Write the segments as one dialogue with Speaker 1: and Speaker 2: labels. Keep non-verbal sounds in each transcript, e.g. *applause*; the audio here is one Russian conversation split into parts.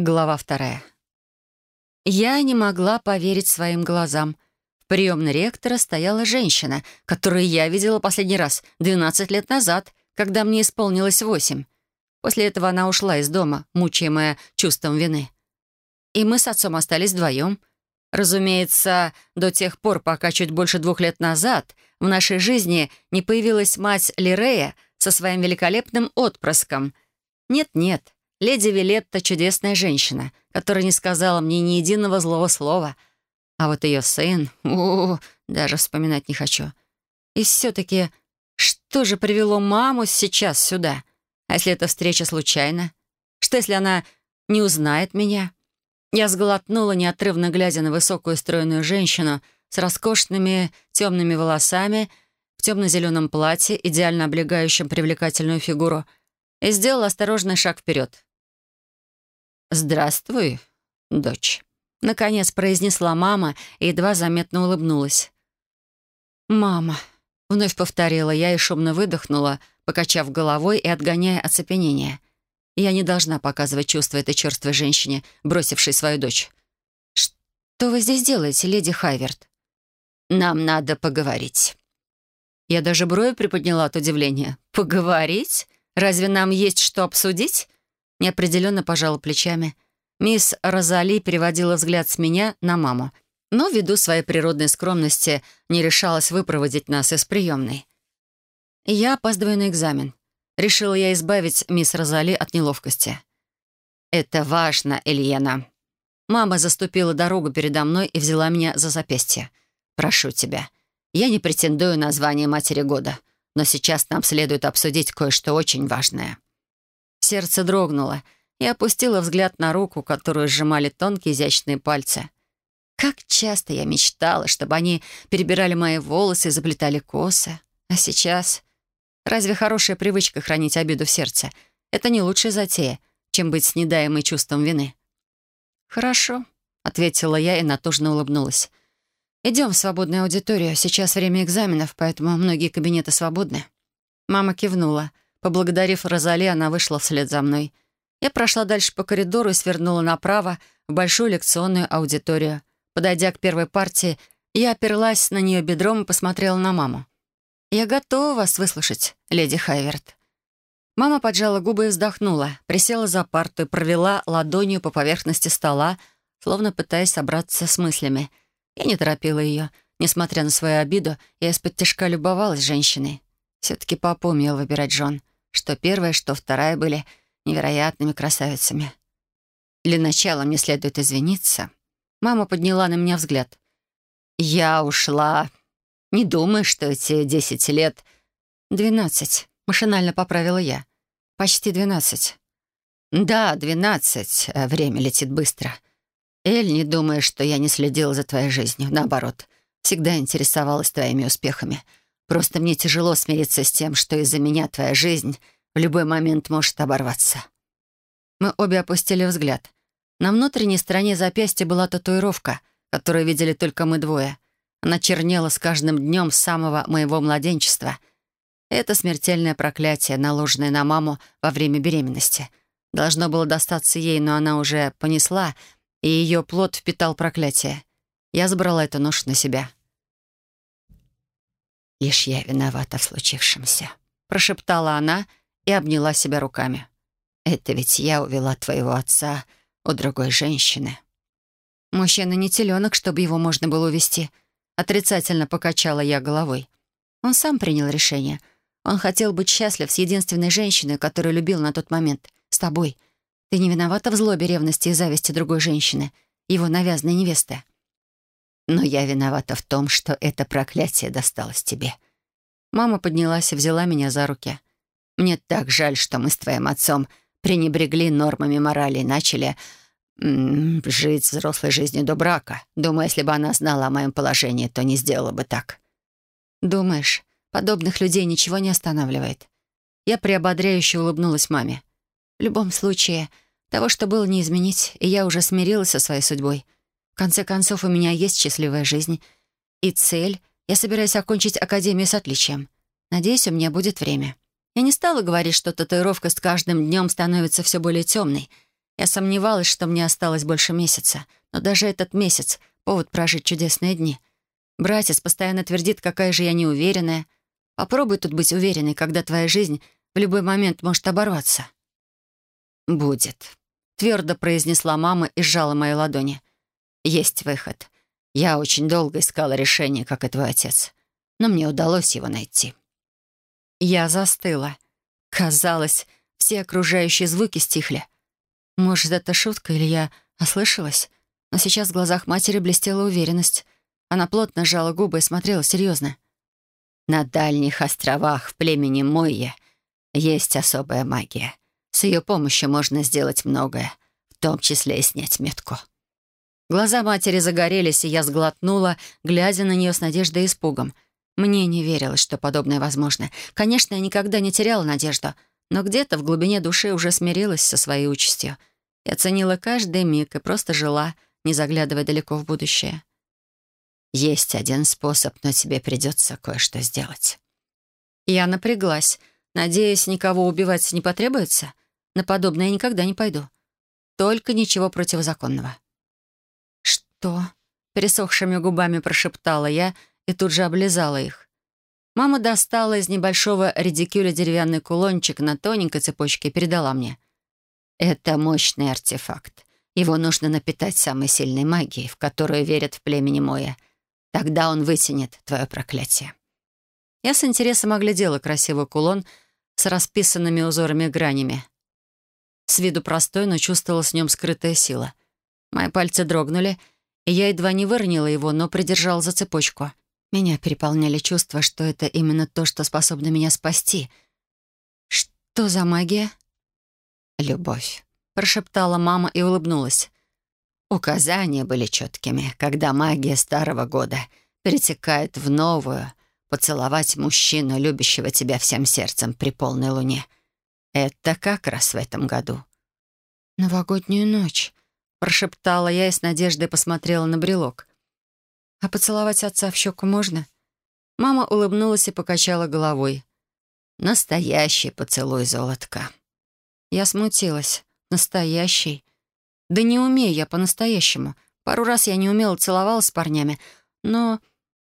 Speaker 1: Глава вторая. Я не могла поверить своим глазам. В приемной ректора стояла женщина, которую я видела последний раз 12 лет назад, когда мне исполнилось восемь. После этого она ушла из дома, мучаемая чувством вины. И мы с отцом остались вдвоем. Разумеется, до тех пор, пока чуть больше двух лет назад в нашей жизни не появилась мать Лирея со своим великолепным отпрыском. Нет-нет, леди Вилетта — чудесная женщина, которая не сказала мне ни единого злого слова. А вот ее сын... У, даже вспоминать не хочу. И все-таки, что же привело маму сейчас сюда? А если эта встреча случайна? Что, если она не узнает меня? Я сглотнула, неотрывно глядя на высокую стройную женщину с роскошными темными волосами в темно-зеленом платье, идеально облегающем привлекательную фигуру, и сделала осторожный шаг вперед. «Здравствуй, дочь», — наконец произнесла мама и едва заметно улыбнулась. «Мама», — вновь повторила я и шумно выдохнула, покачав головой и отгоняя оцепенение. Я не должна показывать чувства этой черствой женщине, бросившей свою дочь. «Что вы здесь делаете, леди Хайверт?» «Нам надо поговорить». Я даже брови приподняла от удивления. «Поговорить? Разве нам есть что обсудить?» Неопределенно пожала плечами. Мисс Розали переводила взгляд с меня на маму, но ввиду своей природной скромности не решалась выпроводить нас из приемной. Я опаздываю на экзамен. Решила я избавить мисс Розали от неловкости. «Это важно, Ильена». Мама заступила дорогу передо мной и взяла меня за запястье. «Прошу тебя. Я не претендую на звание матери года, но сейчас нам следует обсудить кое-что очень важное». Сердце дрогнуло и опустила взгляд на руку, которую сжимали тонкие изящные пальцы. Как часто я мечтала, чтобы они перебирали мои волосы и заплетали косы. А сейчас Разве хорошая привычка хранить обиду в сердце — это не лучшая затея, чем быть снедаемой чувством вины? «Хорошо», — ответила я и натужно улыбнулась. «Идем в свободную аудиторию. Сейчас время экзаменов, поэтому многие кабинеты свободны». Мама кивнула. Поблагодарив Розали, она вышла вслед за мной. Я прошла дальше по коридору и свернула направо в большую лекционную аудиторию. Подойдя к первой партии, я оперлась на нее бедром и посмотрела на маму. «Я готова вас выслушать, леди Хайверт». Мама поджала губы и вздохнула, присела за парту и провела ладонью по поверхности стола, словно пытаясь собраться с мыслями. Я не торопила ее. Несмотря на свою обиду, я из-под тяжка любовалась женщиной. Все-таки папа умел выбирать жен. Что первая, что вторая были невероятными красавицами. Для начала мне следует извиниться. Мама подняла на меня взгляд. «Я ушла не думай, что эти десять лет...» «Двенадцать», — машинально поправила я. «Почти двенадцать». «Да, двенадцать. Э, время летит быстро. Эль, не думай, что я не следила за твоей жизнью. Наоборот, всегда интересовалась твоими успехами. Просто мне тяжело смириться с тем, что из-за меня твоя жизнь в любой момент может оборваться». Мы обе опустили взгляд. На внутренней стороне запястья была татуировка, которую видели только мы двое — она чернела с каждым днем с самого моего младенчества. Это смертельное проклятие, наложенное на маму во время беременности. Должно было достаться ей, но она уже понесла, и ее плод впитал проклятие. Я забрала эту нож на себя. «Лишь я виновата в случившемся», — прошептала она и обняла себя руками. «Это ведь я увела твоего отца у другой женщины». Мужчина не теленок, чтобы его можно было увести. Отрицательно покачала я головой. Он сам принял решение. Он хотел быть счастлив с единственной женщиной, которую любил на тот момент. С тобой. Ты не виновата в злобе, ревности и зависти другой женщины, его навязанной невесты. Но я виновата в том, что это проклятие досталось тебе. Мама поднялась и взяла меня за руки. Мне так жаль, что мы с твоим отцом пренебрегли нормами морали и начали жить взрослой жизнью до брака. Думаю, если бы она знала о моем положении, то не сделала бы так. Думаешь, подобных людей ничего не останавливает? Я приободряюще улыбнулась маме. В любом случае, того, что было, не изменить, и я уже смирилась со своей судьбой. Конце концов, у меня есть счастливая жизнь. И цель — я собираюсь окончить академию с отличием. Надеюсь, у меня будет время. Я не стала говорить, что татуировка с каждым днем становится все более темной — Я сомневалась, что мне осталось больше месяца, но даже этот месяц — повод прожить чудесные дни. Братец постоянно твердит, какая же я неуверенная. Попробуй тут быть уверенной, когда твоя жизнь в любой момент может оборваться. «Будет», — твердо произнесла мама и сжала мои ладони. «Есть выход. Я очень долго искала решение, как и твой отец, но мне удалось его найти». Я застыла. Казалось, все окружающие звуки стихли. Может, это шутка или я ослышалась? Но сейчас в глазах матери блестела уверенность. Она плотно сжала губы и смотрела серьезно. «На дальних островах в племени Мойе есть особая магия. С ее помощью можно сделать многое, в том числе и снять метку». Глаза матери загорелись, и я сглотнула, глядя на нее с надеждой и испугом — мне не верилось, что подобное возможно. Конечно, я никогда не теряла надежду, но где-то в глубине души уже смирилась со своей участью. Я ценила каждый миг и просто жила, не заглядывая далеко в будущее. «Есть один способ, но тебе придется кое-что сделать». Я напряглась, надеясь, никого убивать не потребуется. На подобное я никогда не пойду. Только ничего противозаконного. «Что?» — пересохшими губами прошептала я — и тут же облизала их. Мама достала из небольшого редикюля деревянный кулончик на тоненькой цепочке и передала мне. «Это мощный артефакт. Его нужно напитать самой сильной магией, в которую верят в племени Моя. Тогда он вытянет твое проклятие». Я с интересом оглядела красивый кулон с расписанными узорами гранями. С виду простой, но чувствовала с нем скрытая сила. Мои пальцы дрогнули, и я едва не выронила его, но придержала за цепочку. Меня переполняли чувства, что это именно то, что способно меня спасти. «Что за магия?» «Любовь», — прошептала мама и улыбнулась. Указания были четкими. Когда магия старого года перетекает в новую, поцеловать мужчину, любящего тебя всем сердцем при полной луне. Это как раз в этом году. «Новогоднюю ночь», — прошептала я и с надеждой посмотрела на брелок. «А поцеловать отца в щеку можно?» Мама улыбнулась и покачала головой. «Настоящий поцелуй, золотка». Я смутилась. «Настоящий?» «Да не умею я по-настоящему. Пару раз я не умела целовалась с парнями, но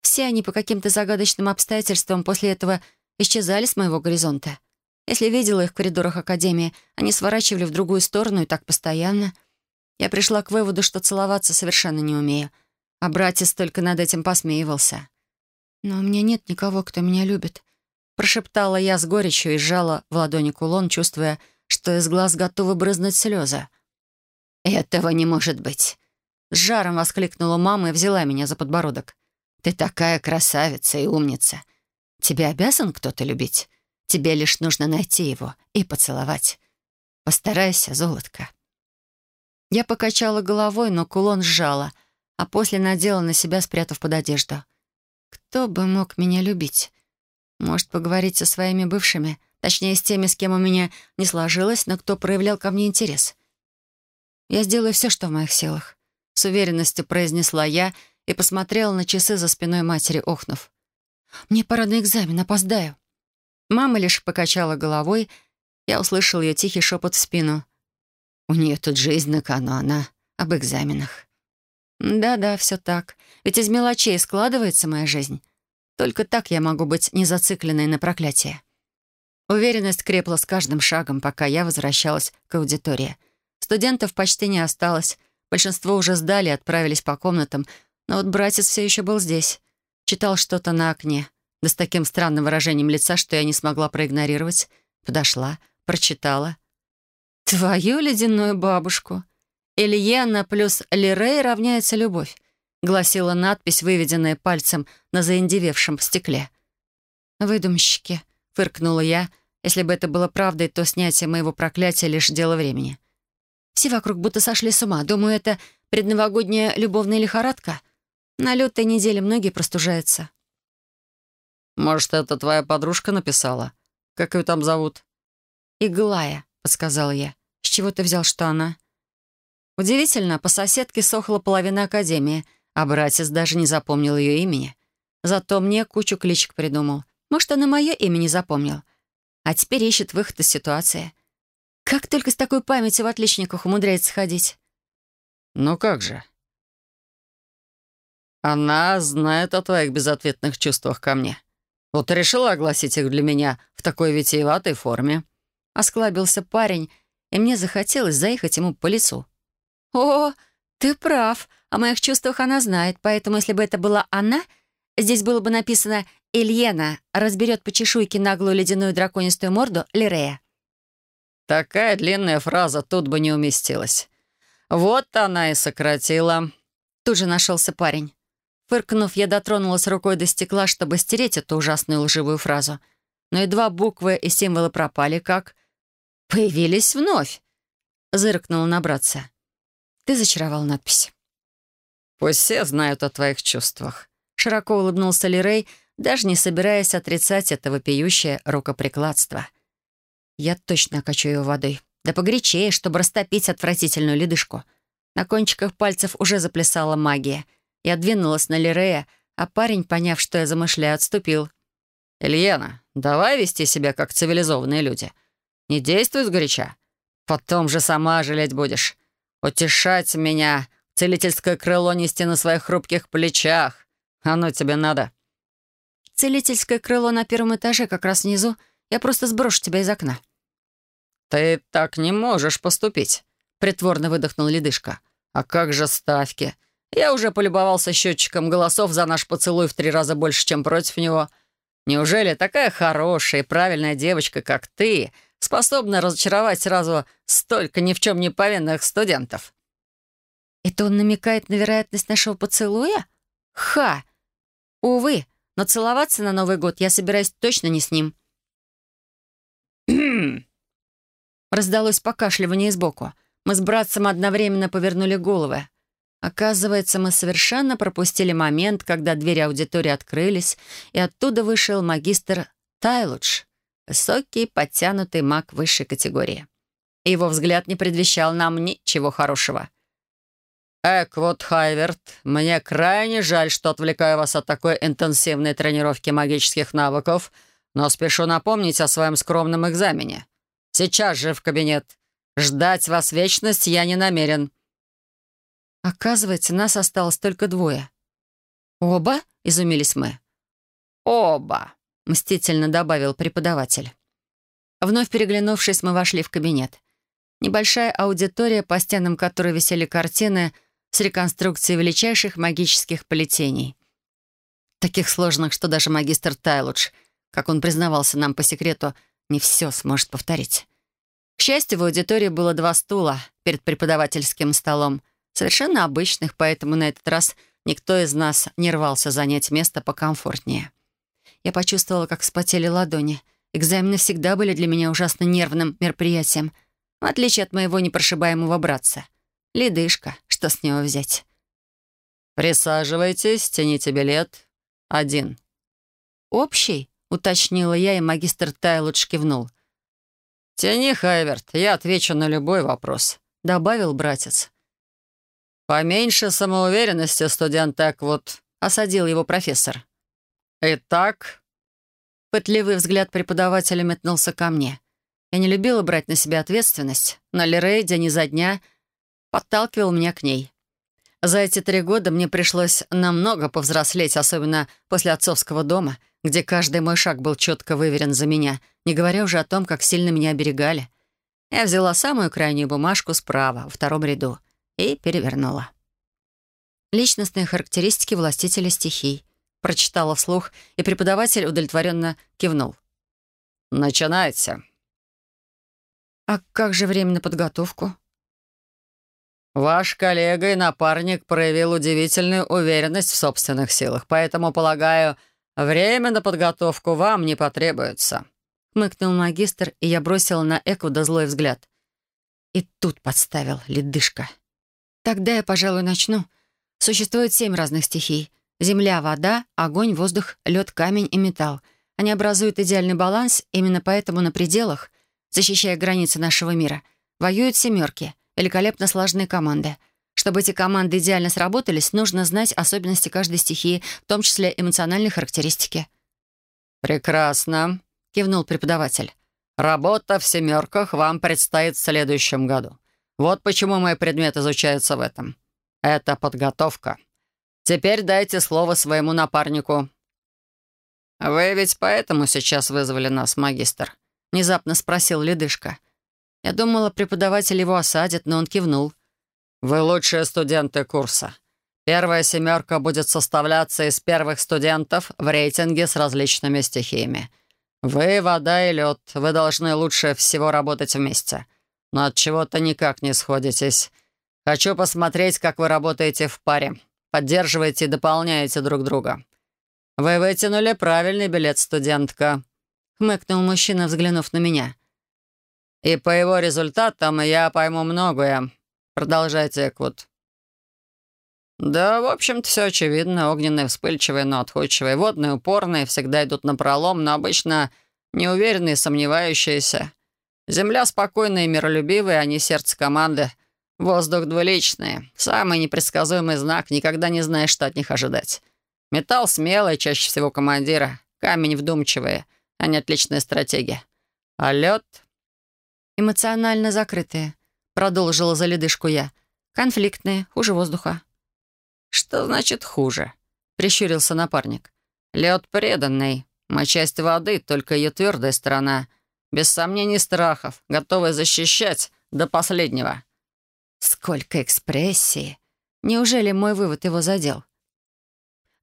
Speaker 1: все они по каким-то загадочным обстоятельствам после этого исчезали с моего горизонта. Если видела их в коридорах Академии, они сворачивали в другую сторону и так постоянно. Я пришла к выводу, что целоваться совершенно не умею — а братец только над этим посмеивался. «Но у меня нет никого, кто меня любит», — прошептала я с горечью и сжала в ладони кулон, чувствуя, что из глаз готовы брызнуть слезы. «Этого не может быть!» С жаром воскликнула мама и взяла меня за подбородок. «Ты такая красавица и умница. Тебя обязан кто-то любить. Тебе лишь нужно найти его и поцеловать. Постарайся, золотко». Я покачала головой, но кулон сжала — а после надела на себя, спрятав под одежду. Кто бы мог меня любить? Может, поговорить со своими бывшими, точнее, с теми, с кем у меня не сложилось, но кто проявлял ко мне интерес. «Я сделаю все, что в моих силах», — с уверенностью произнесла я и посмотрела на часы за спиной матери, охнув. «Мне пора на экзамен, опоздаю». Мама лишь покачала головой, я услышал ее тихий шепот в спину. «У нее тут жизнь на кону, она об экзаменах». Да-да, все так. Ведь из мелочей складывается моя жизнь. Только так я могу быть не зацикленной на проклятие. Уверенность крепла с каждым шагом, пока я возвращалась к аудитории. Студентов почти не осталось. Большинство уже сдали и отправились по комнатам. Но вот братец все еще был здесь. Читал что-то на окне. Да с таким странным выражением лица, что я не смогла проигнорировать. Подошла, прочитала. «Твою ледяную бабушку!» «Ильена плюс Лирей равняется любовь», — гласила надпись, выведенная пальцем на заиндевевшем стекле. «Выдумщики», — фыркнула я. «Если бы это было правдой, то снятие моего проклятия — лишь дело времени». Все вокруг будто сошли с ума. Думаю, это предновогодняя любовная лихорадка. На лютой неделе многие простужаются.
Speaker 2: «Может, это твоя подружка написала? Как ее там зовут?»
Speaker 1: «Иглая», — подсказала я. «С чего ты взял, что она?» Удивительно, по соседке сохла половина академии, а братец даже не запомнил ее имени. Зато мне кучу кличек придумал. Может, он и мое имя не запомнил. А теперь ищет выход из ситуации. Как только с такой памятью в отличниках умудряется ходить?
Speaker 2: «Ну как же?» «Она знает о твоих безответных чувствах ко мне. Вот решила огласить их для меня в такой витиеватой форме».
Speaker 1: Осклабился парень, и мне захотелось заехать ему по лицу. «О, ты прав. О моих чувствах она знает, поэтому если бы это была она, здесь было бы написано «Ильена разберет по чешуйке наглую ледяную драконистую морду Лирея».
Speaker 2: Такая длинная фраза тут бы не уместилась. Вот она и сократила.
Speaker 1: Тут же нашелся парень. Фыркнув, я дотронулась рукой до стекла, чтобы стереть эту ужасную лживую фразу. Но едва буквы и символы пропали, как... Появились вновь. Зыркнула на братца. Ты зачаровал надпись.
Speaker 2: «Пусть все знают о твоих чувствах», —
Speaker 1: широко улыбнулся Лирей, даже не собираясь отрицать это вопиющее рукоприкладство. Я точно окачу его водой. Да погорячее, чтобы растопить отвратительную ледышку. На кончиках пальцев уже заплясала магия. Я двинулась на Лирея, а парень, поняв, что я замышляю, отступил.
Speaker 2: «Ильяна, давай вести себя как цивилизованные люди. Не действуй сгоряча. Потом же сама жалеть будешь. Утешать меня, целительское крыло нести на своих хрупких плечах. Оно тебе надо».
Speaker 1: «Целительское крыло на первом этаже, как раз внизу. Я просто сброшу тебя из окна».
Speaker 2: «Ты так не можешь поступить», — притворно выдохнул ледышка. «А как же ставки? Я уже полюбовался счетчиком голосов за наш поцелуй в три раза больше, чем против него. Неужели такая хорошая и правильная девочка, как ты, способна разочаровать сразу столько ни в чем не повинных студентов?»
Speaker 1: «Это он намекает на вероятность нашего поцелуя? Ха! Увы, но целоваться на Новый год я собираюсь точно не с ним». *clears throat* Раздалось покашливание сбоку. Мы с братцем одновременно повернули головы. Оказывается, мы совершенно пропустили момент, когда двери аудитории открылись, и оттуда вышел магистр Тайлудж, высокий, подтянутый маг высшей категории. Его взгляд не предвещал нам ничего хорошего.
Speaker 2: «Эквуд Хайверт, мне крайне жаль, что отвлекаю вас от такой интенсивной тренировки магических навыков, но спешу напомнить о своем скромном экзамене. Сейчас же в кабинет. Ждать вас вечность я не намерен».
Speaker 1: Оказывается, нас осталось только двое. «Оба?» — изумились мы.
Speaker 2: «Оба», —
Speaker 1: мстительно добавил преподаватель. Вновь переглянувшись, мы вошли в кабинет. Небольшая аудитория, по стенам которой висели картины с реконструкцией величайших магических плетений. Таких сложных, что даже магистр Тайлудж, как он признавался нам по секрету, не все сможет повторить. К счастью, в аудитории было два стула перед преподавательским столом, совершенно обычных, поэтому на этот раз никто из нас не рвался занять место покомфортнее. Я почувствовала, как вспотели ладони. Экзамены всегда были для меня ужасно нервным мероприятием, в отличие от моего непрошибаемого братца. Ледышка, что с него взять?
Speaker 2: «Присаживайтесь, тяните билет. Один».
Speaker 1: «Общий?» — уточнила я, и магистр Тайлудж кивнул.
Speaker 2: «Тяни, Хайверт, я отвечу на любой вопрос», — добавил братец. «Поменьше самоуверенности, студент Эквуд», — осадил его профессор. «Итак...»
Speaker 1: Пытливый взгляд преподавателя метнулся ко мне. Я не любила брать на себя ответственность, но Лерей день изо дня подталкивал меня к ней. За эти три года мне пришлось намного повзрослеть, особенно после отцовского дома, где каждый мой шаг был четко выверен за меня, не говоря уже о том, как сильно меня оберегали. Я взяла самую крайнюю бумажку справа, во втором ряду, и перевернула. Личностные характеристики властителя стихий. Прочитала вслух, и преподаватель удовлетворенно кивнул.
Speaker 2: «Начинается».
Speaker 1: «А как же время на подготовку?»
Speaker 2: Ваш коллега и напарник проявил удивительную уверенность в собственных силах, поэтому, полагаю, время на подготовку вам не потребуется».
Speaker 1: Хмыкнул магистр, и я бросила на Эквуда злой взгляд. И тут подставил ледышка. «Тогда я, пожалуй, начну. Существует семь разных стихий. Земля, вода, огонь, воздух, лед, камень и металл. Они образуют идеальный баланс, именно поэтому на пределах, защищая границы нашего мира, воюют семерки — великолепно слаженные команды. Чтобы эти команды идеально сработались, нужно знать особенности каждой стихии, в том числе эмоциональные характеристики.
Speaker 2: «Прекрасно», — кивнул преподаватель. Работа в «семерках» вам предстоит в следующем году. Вот почему мой предмет изучается в этом. Это подготовка. Теперь дайте слово своему напарнику». «Вы ведь поэтому сейчас вызвали нас, магистр?» — внезапно спросил Ледышка. Я думала, преподаватель его осадит, но он кивнул. «Вы лучшие студенты курса. Первая семерка будет составляться из первых студентов в рейтинге с различными стихиями. Вы — вода и лед. Вы должны лучше всего работать вместе. Но от чего-то никак не сходитесь. Хочу посмотреть, как вы работаете в паре. Поддерживаете и дополняете друг друга. Вы вытянули правильный билет, студентка», — хмыкнул мужчина, взглянув на меня. «И по его результатам я пойму многое. Продолжайте, Эквуд». «Да, в общем-то, все очевидно. Огненные вспыльчивые, но отходчивые. Водные упорные, всегда идут на пролом, но обычно неуверенные, сомневающиеся. Земля спокойная и миролюбивая, а не сердце команды. Воздух двуличный. Самый непредсказуемый знак. Никогда не знаешь, что от них ожидать. Металл смелый, чаще всего командира. Камень вдумчивый, а не отличная стратегия. А лед... «Эмоционально закрытые», — продолжила за ледышку я. «Конфликтные, хуже воздуха». «Что значит хуже?» — прищурился напарник. «Лед преданный. Мы часть воды, только ее твердая сторона. Без сомнений страхов, готовый защищать до последнего». «Сколько экспрессии! Неужели мой вывод его задел?»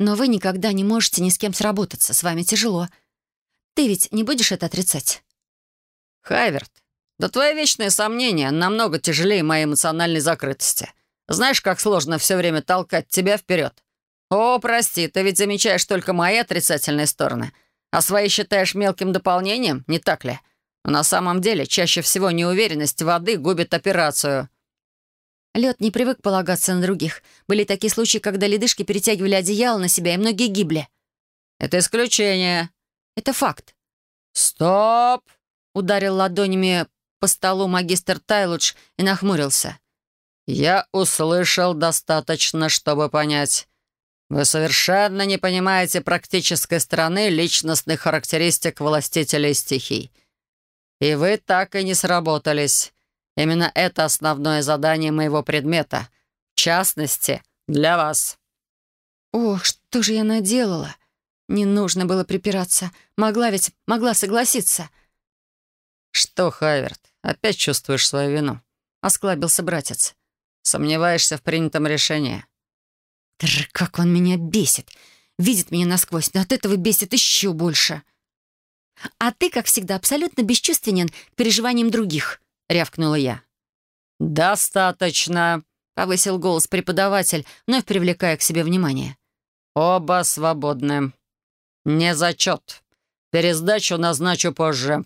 Speaker 2: «Но вы никогда не можете ни с кем сработаться. С вами тяжело. Ты ведь не будешь это отрицать?» «Хайверт, да твои вечные сомнения намного тяжелее моей эмоциональной закрытости. Знаешь, как сложно все время толкать тебя вперед? О, прости, ты ведь замечаешь только мои отрицательные стороны, а свои считаешь мелким дополнением, не так ли? Но на самом деле чаще всего неуверенность воды губит операцию. Лед не привык полагаться на других. Были такие случаи, когда ледышки перетягивали одеяло на себя, и многие гибли. Это исключение. Это факт. «Стоп!» — ударил ладонями по столу магистр Тайлудж и нахмурился. «Я услышал достаточно, чтобы понять. Вы совершенно не понимаете практической стороны личностных характеристик властителей стихий. И вы так и не сработались. Именно это основное задание моего предмета. В частности, для вас». «Ох, что же я наделала? Не нужно было припираться. Могла ведь, могла согласиться». «Что, Хайверт, опять чувствуешь свою вину?» — осклабился братец. Сомневаешься в принятом решении?» Трр, как он меня бесит! Видит меня насквозь, но от этого бесит еще больше. «А ты, как всегда, абсолютно бесчувственен к переживаниям других», — рявкнула я. «Достаточно», — повысил голос преподаватель, вновь привлекая к себе внимание. «Оба свободны. Не зачет. Пересдачу назначу позже.